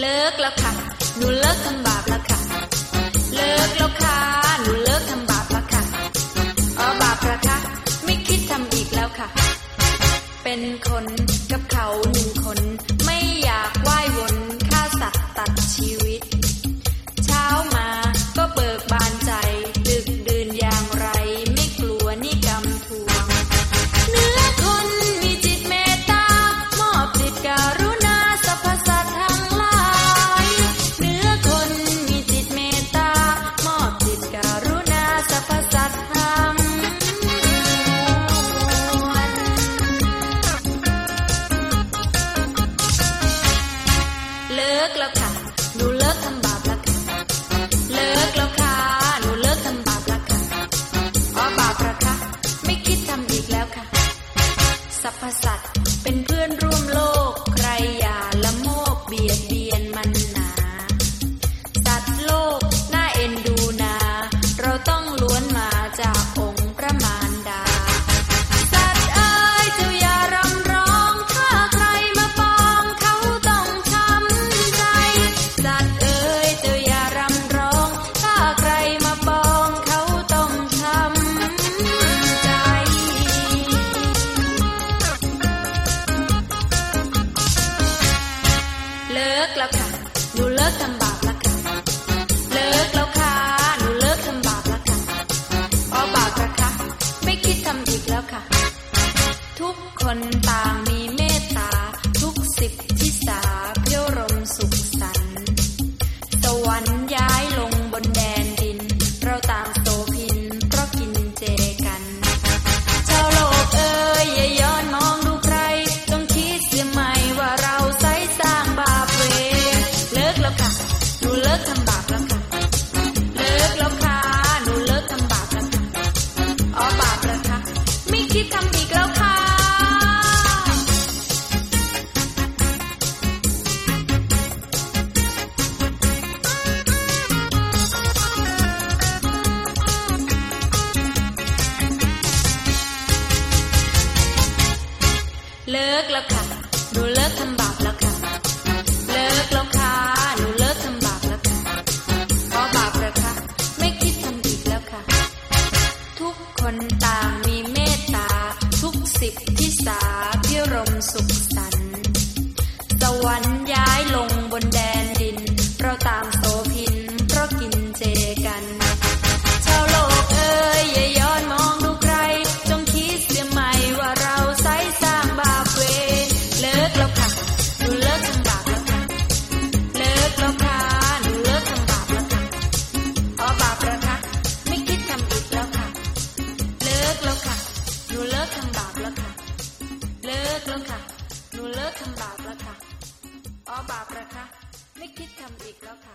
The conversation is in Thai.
เลิกแล้วค่ะ หนูเลิกทำบาปแล้วค่ะ เลิกแล้วค่ะ หนูเลิกทำบาปแล้วค่ะอ๋อบาปละคะไม่คิดทำอีกแล้วค่ะ เป็นคนกับเขาหนึ่งคน ไม่อยากว่ายวนฆ่าสัตว์ตัดชีวิต Passat. ิกแล้วค่ะ หนูเลิกทำบาปแล้วค่ะ เลิกแล้วค่ะ หนูเลิกทำบาปแล้วค่ะเพราะบาปเลยค่ะ ไม่คิดทำอีกแล้วค่ะ ทุกคนต่างมีเมตตา ทุกสิบที่สาพิรมสุขสันต์สวรรค์ยา เลิกแล้วค่ะ หนูเลิกทำบาปแล้วค่ะอ๋อบาปแล้วคะไม่คิดทำอีกแล้วค่ะ